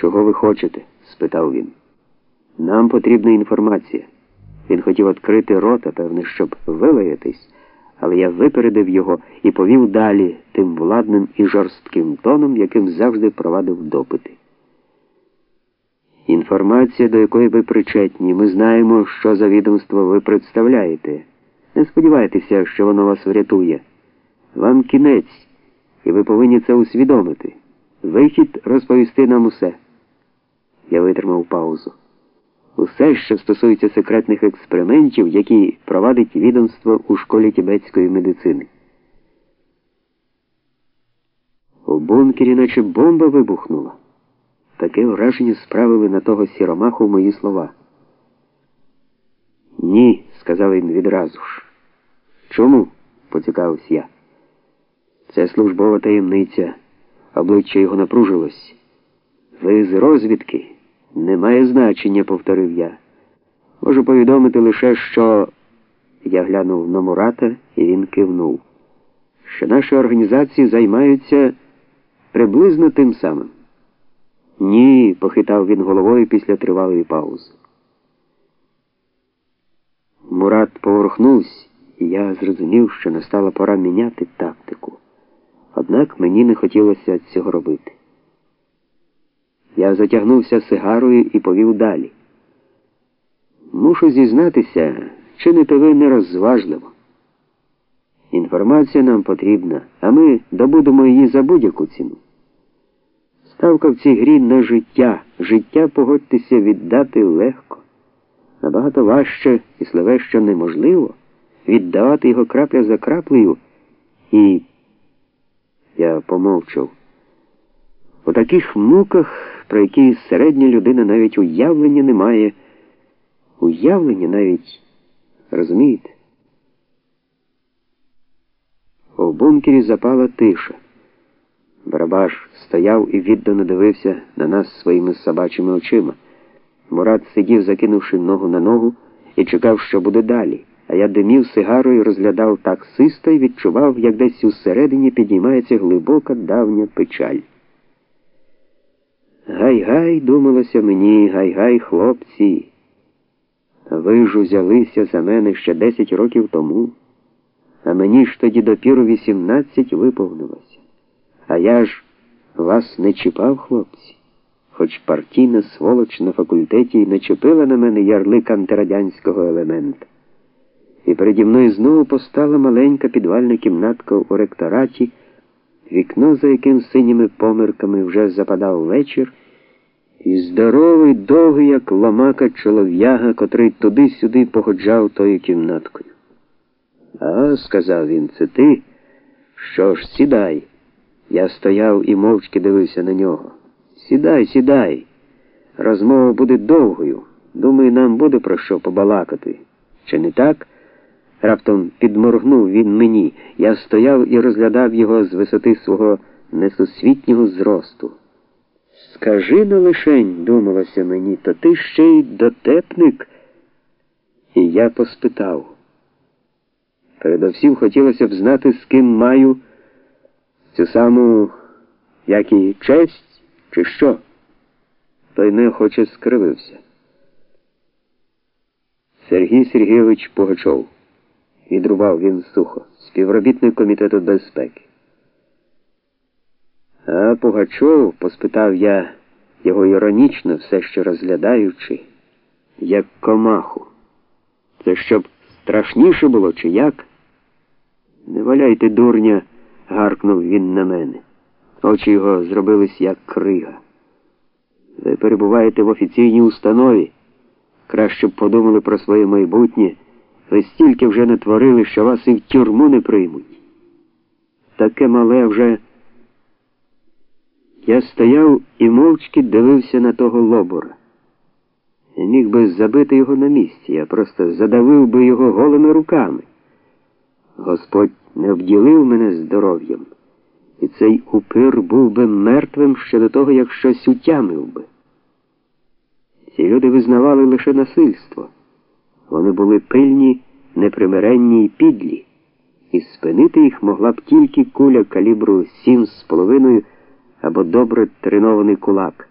Чого ви хочете? спитав він. Нам потрібна інформація. Він хотів відкрити рота, певне, щоб вилаятись, але я випередив його і повів далі тим владним і жорстким тоном, яким завжди провадив допити. Інформація, до якої ви причетні, ми знаємо, що за відомство ви представляєте. Не сподівайтеся, що воно вас врятує. Вам кінець, і ви повинні це усвідомити. Вихід розповісти нам усе. Я витримав паузу. Усе, що стосується секретних експериментів, які провадить відомство у школі тібетської медицини. У бункері, наче бомба вибухнула. Таке враження справили на того сіромаху мої слова. Ні, сказав він відразу ж. Чому? поцікавився я. Це службова таємниця. Обличчя його напружилось. Ви з розвідки? Немає значення, повторив я. Можу повідомити лише, що я глянув на Мурата, і він кивнув, що наші організації займаються приблизно тим самим. Ні, похитав він головою після тривалої паузи. Мурат поворухнувся, і я зрозумів, що настала пора міняти тактику. Однак мені не хотілося цього робити. Я затягнувся сигарою і повів далі. Мушу зізнатися, чините ви нерозважливо. Інформація нам потрібна, а ми добудемо її за будь-яку ціну. Ставка в цій грі на життя. Життя, погодьтеся, віддати легко. Набагато важче і сливе, що неможливо, віддавати його крапля за краплею і. Я помовчав. У таких муках, про які середня людина навіть уявлення не має, уявлення навіть розумієте? У бункері запала тиша. Барабаш стояв і віддано дивився на нас своїми собачими очима. Мурат сидів, закинувши ногу на ногу, і чекав, що буде далі. А я димів сигарою, розглядав таксиста і відчував, як десь усередині піднімається глибока давня печаль. Гай-гай, думалося мені, гай-гай, хлопці. Ви ж узялися за мене ще десять років тому, а мені ж тоді допіру вісімнадцять виповнилося. А я ж вас не чіпав, хлопці, хоч партійна сволоч на факультеті й начепила на мене ярлик антирадянського елемента. І переді мною знову постала маленька підвальна кімнатка у ректораті, вікно, за яким синіми помирками вже западав вечір, і здоровий, довгий, як ломака чолов'яга, котрий туди-сюди походжав тою кімнаткою. А, сказав він, це ти? Що ж, сідай. Я стояв і мовчки дивився на нього. Сідай, сідай. Розмова буде довгою. Думаю, нам буде про що побалакати. Чи не так? Раптом підморгнув він мені. Я стояв і розглядав його з висоти свого несусвітнього зросту. Скажи на лишень, думалося мені, то ти ще й дотепник. І я поспитав. Передовсім хотілося б знати, з ким маю цю саму, як і честь, чи що. Той неохоче скривився. Сергій Сергійович Пугачов відрубав він сухо, співробітник комітету безпеки. А Пугачов, поспитав я його іронічно, все ще розглядаючи, як комаху. Це щоб страшніше було, чи як? Не валяйте, дурня, гаркнув він на мене. Очі його зробились, як крига. Ви перебуваєте в офіційній установі. Краще б подумали про своє майбутнє. Ви стільки вже не творили, що вас і в тюрму не приймуть. Таке мале вже. Я стояв і мовчки дивився на того лобора. Я міг би забити його на місці, я просто задавив би його голими руками. Господь не обділив мене здоров'ям, і цей упир був би мертвим ще до того, як щось утямив би. Ці люди визнавали лише насильство. Вони були пильні, непримиренні і підлі, і спинити їх могла б тільки куля калібру сім з половиною або добре тренований кулак.